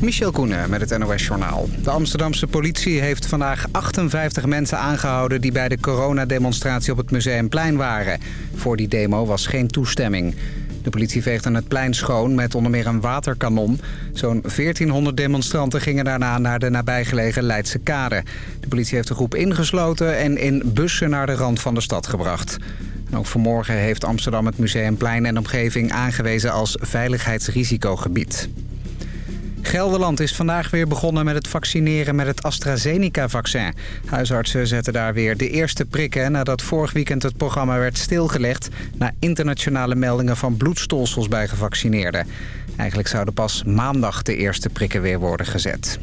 Michel Koenen met het NOS-journaal. De Amsterdamse politie heeft vandaag 58 mensen aangehouden... die bij de coronademonstratie op het Museumplein waren. Voor die demo was geen toestemming. De politie veegde het plein schoon met onder meer een waterkanon. Zo'n 1400 demonstranten gingen daarna naar de nabijgelegen Leidse Kade. De politie heeft de groep ingesloten en in bussen naar de rand van de stad gebracht. ook vanmorgen heeft Amsterdam het Museumplein en omgeving aangewezen als veiligheidsrisicogebied. Gelderland is vandaag weer begonnen met het vaccineren met het AstraZeneca-vaccin. Huisartsen zetten daar weer de eerste prikken nadat vorig weekend het programma werd stilgelegd... na internationale meldingen van bloedstolsels bij gevaccineerden. Eigenlijk zouden pas maandag de eerste prikken weer worden gezet.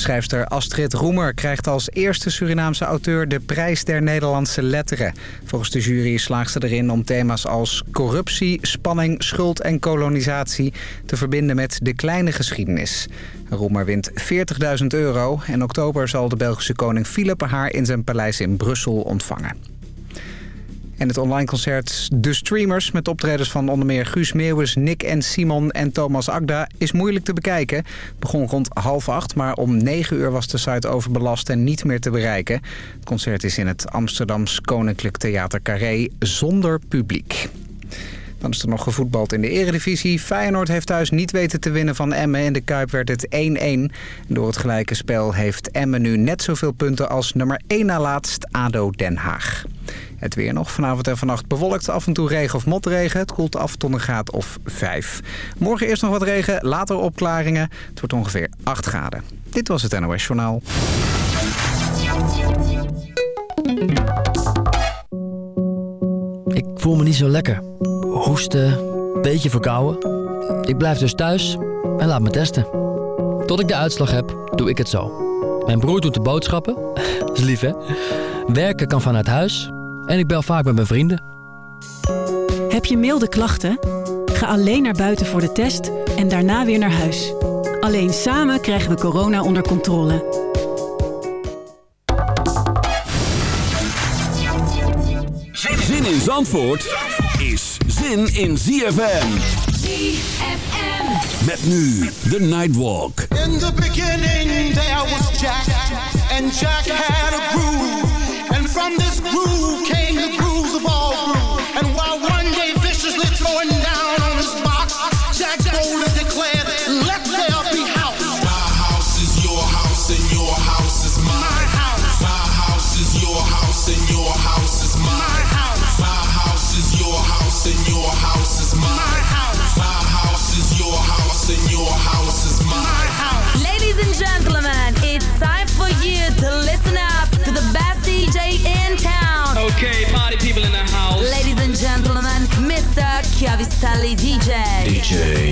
Schrijfster Astrid Roemer krijgt als eerste Surinaamse auteur de prijs der Nederlandse letteren. Volgens de jury slaagt ze erin om thema's als corruptie, spanning, schuld en kolonisatie te verbinden met de kleine geschiedenis. Roemer wint 40.000 euro. In oktober zal de Belgische koning Philip haar in zijn paleis in Brussel ontvangen. En het online concert De Streamers met optredens van onder meer Guus Meeuwis, Nick en Simon en Thomas Agda is moeilijk te bekijken. Het begon rond half acht, maar om negen uur was de site overbelast en niet meer te bereiken. Het concert is in het Amsterdams Koninklijk Theater Carré zonder publiek. Dan is er nog gevoetbald in de eredivisie. Feyenoord heeft thuis niet weten te winnen van Emmen. In de Kuip werd het 1-1. Door het gelijke spel heeft Emmen nu net zoveel punten als nummer 1 na laatst ADO Den Haag. Het weer nog. Vanavond en vannacht bewolkt. Af en toe regen of motregen. Het koelt af tot een graad of 5. Morgen eerst nog wat regen. Later opklaringen. Het wordt ongeveer 8 graden. Dit was het NOS Journaal. Ik voel me niet zo lekker. Hoesten, beetje verkouden. Ik blijf dus thuis en laat me testen. Tot ik de uitslag heb, doe ik het zo. Mijn broer doet de boodschappen. is lief, hè? Werken kan vanuit huis en ik bel vaak met mijn vrienden. Heb je milde klachten? Ga alleen naar buiten voor de test en daarna weer naar huis. Alleen samen krijgen we corona onder controle. Zin in Zandvoort is zin in ZFM. ZFM. Met nu de Nightwalk. In the beginning there was Jack. And Jack had a groove. From this groove came the grooves of all grooves. And while one day viciously throwing down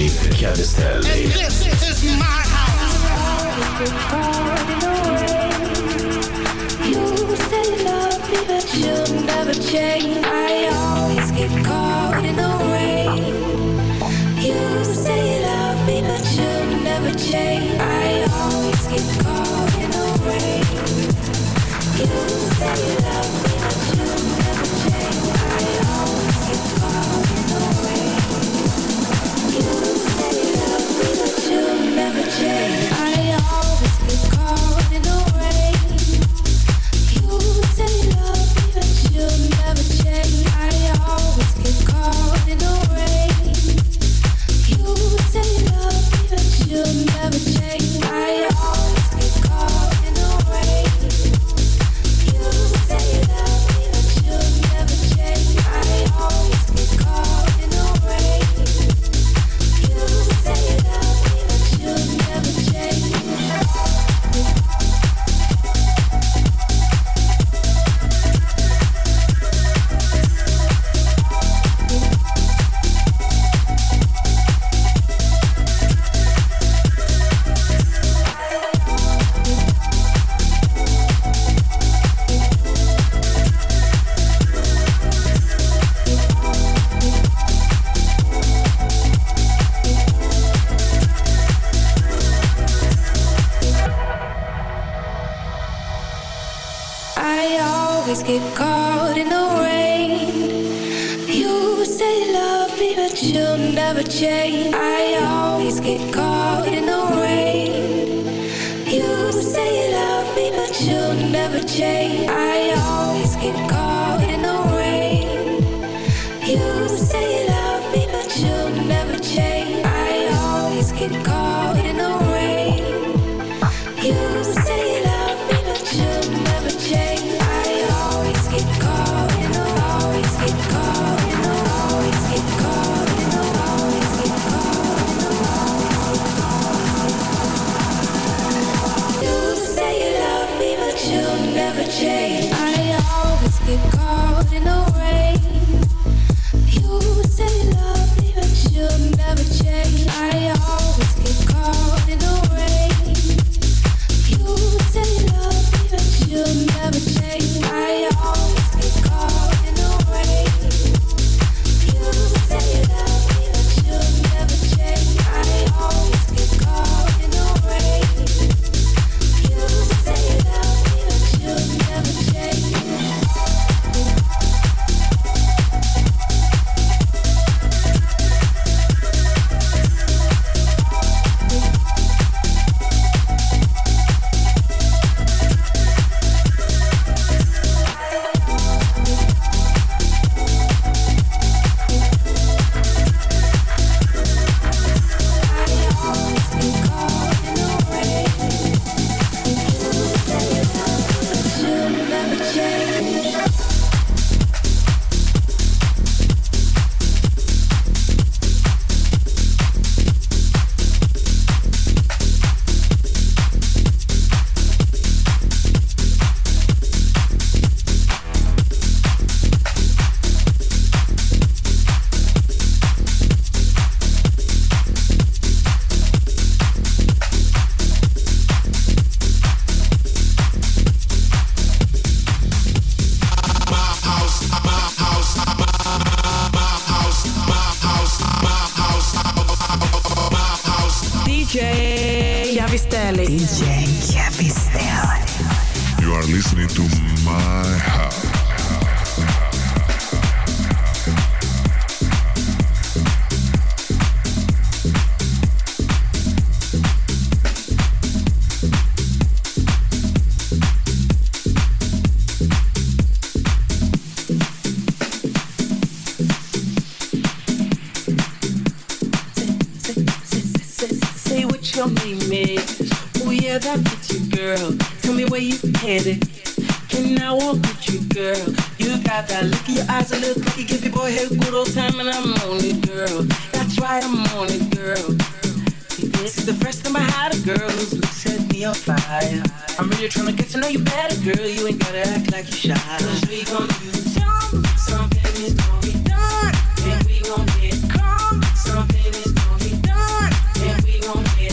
Chiavistelli. This is my house. You love me, but you'll never change. I always the rain. You say you love me, but you'll never change. I yeah, that fits you, girl. Tell me where you headed. Can I walk with you, girl? You got that look in your eyes, a little cookie. Give your boy head good old time, and I'm on it, girl. That's right, I'm on it, girl. This is the first time I had a girl whose look set me on fire. I'm really trying to get to know you better, girl. You ain't gotta act like you're shy. Cause we gon' do some, something is gonna be done. And we gon' get calm, something is gon' be done. And we gon' get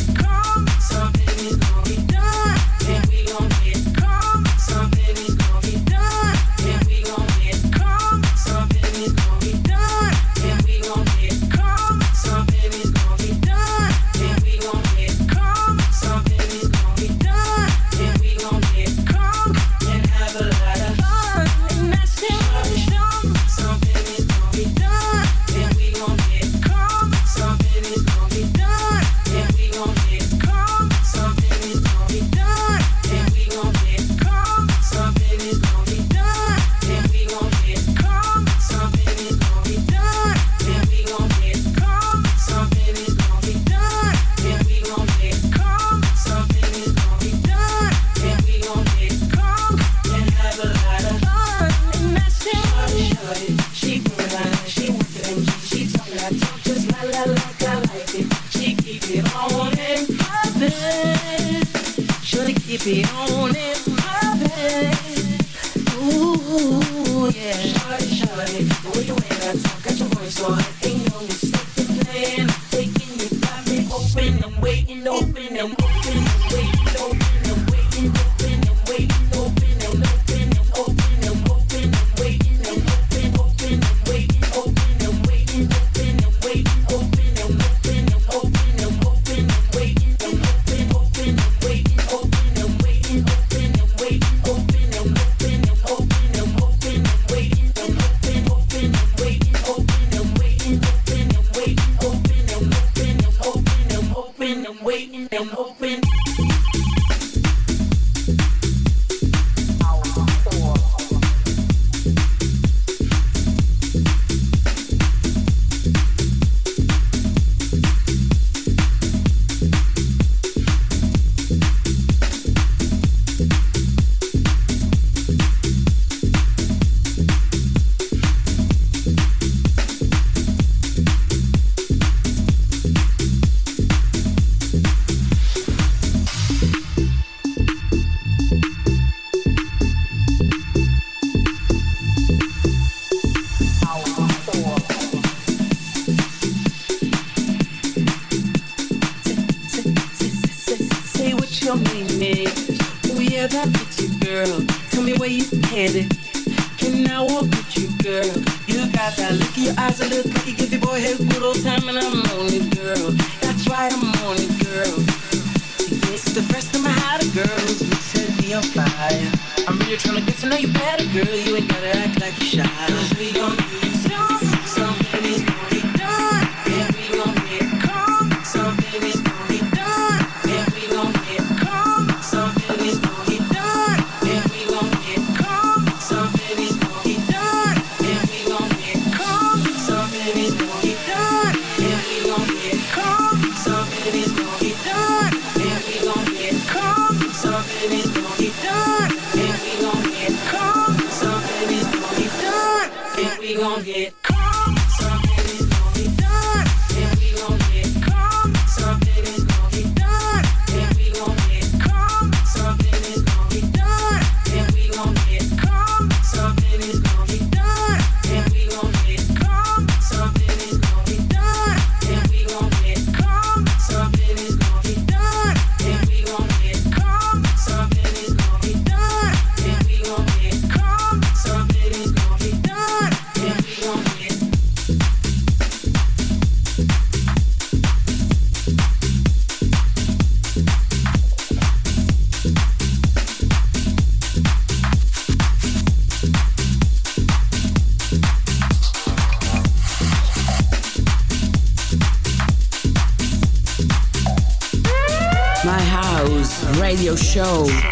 shawty, shawty, the way you wear that talk got your body so ain't no mistake. Show.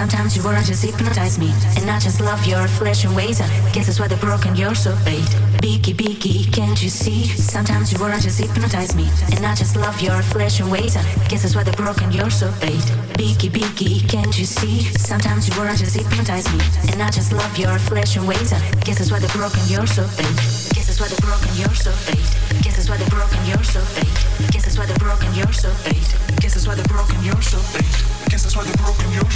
Sometimes your words just hypnotize me. And I just love your flesh and ways. Guess that's why they're broken, you're so bait. Beaky, beaky, can't you see? Sometimes your words just hypnotize me. And I just love your flesh and ways. Guess that's why they're broken, you're so bait. Beaky, beaky, can't you see? Sometimes your words just hypnotize me. And I just love your flesh and ways. Guess that's why they're broken, you're so bait. Guess that's why they're broken, you're so bait. Guess that's why they're broken, you're so bait. Guess that's why they're broken, you're so bait. Guess that's why they're broken, you're so bait. Guess that's why they're broken, you're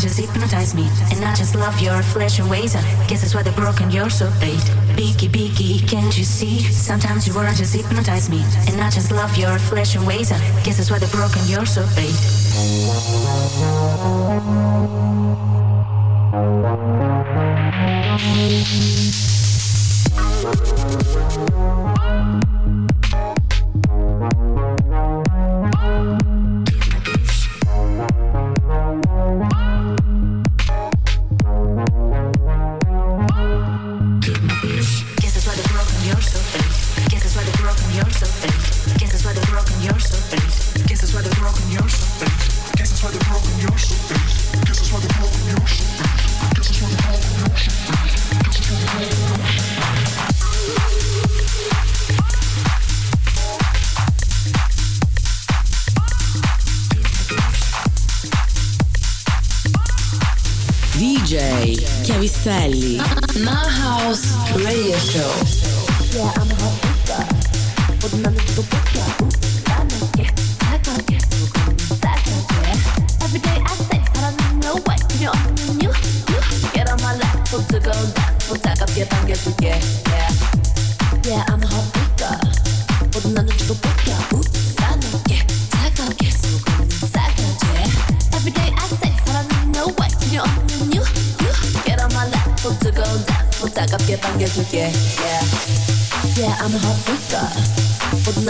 Just hypnotize me. And I just love your flesh and ways. Guess that's why they're broken, you're so bait. Beaky, beaky, can't you see? Sometimes your words just hypnotize me. And I just love your flesh and ways. Guess that's why they're broken, you're so bait. But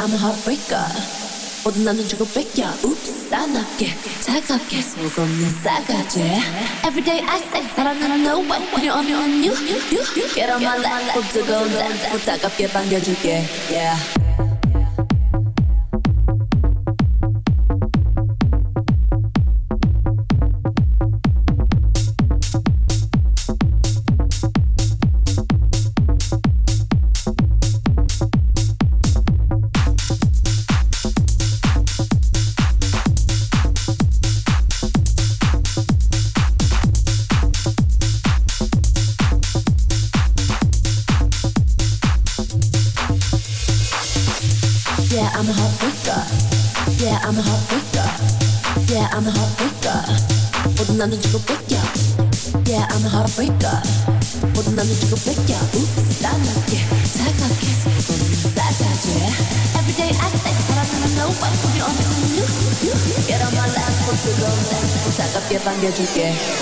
I'm a heartbreaker. 모든 남는 주고 뺏겨. Oops 싸납게. 차갑게 속없는 싸가지. Everyday I say 사랑은 no way 필요 없는 on you, you, you. Get on my lap. 꼭 뜨거운 날 부탁하게 반겨줄게. Yeah. forget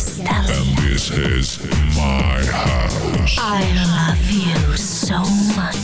And this is my house. I love you so much.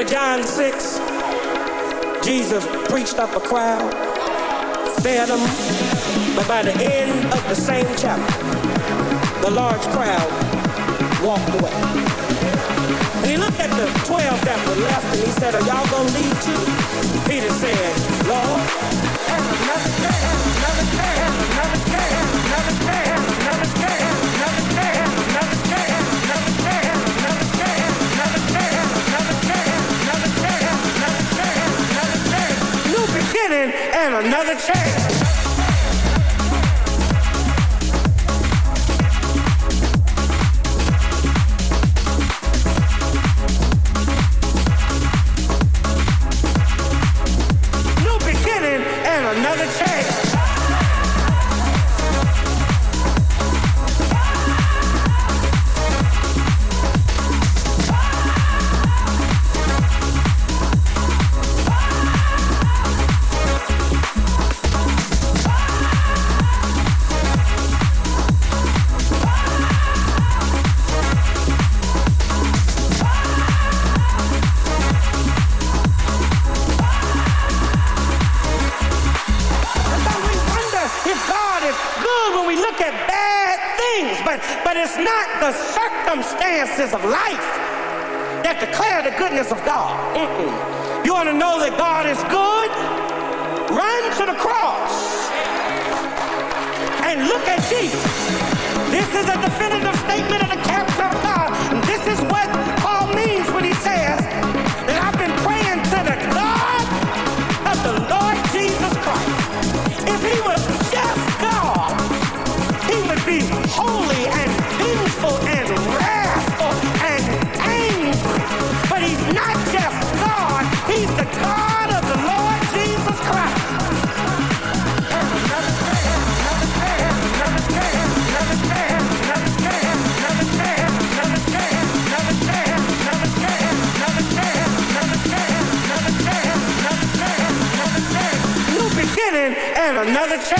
Remember John 6? Jesus preached up a crowd, fed them, but by the end of the same chapter, the large crowd walked away. And he looked at the 12 that were left and he said, Are y'all gonna leave too? Peter said, Lord, and another day, day, another day, another day, another day, beginning and another chance. But, but it's not the circumstances of life that declare the goodness of God. Mm-mm. You want to know that God is good? Run to the cross and look at Jesus. This is a definitive statement of the character another chance.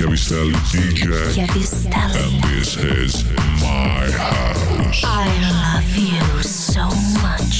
DJ. And this is my house. I love you so much.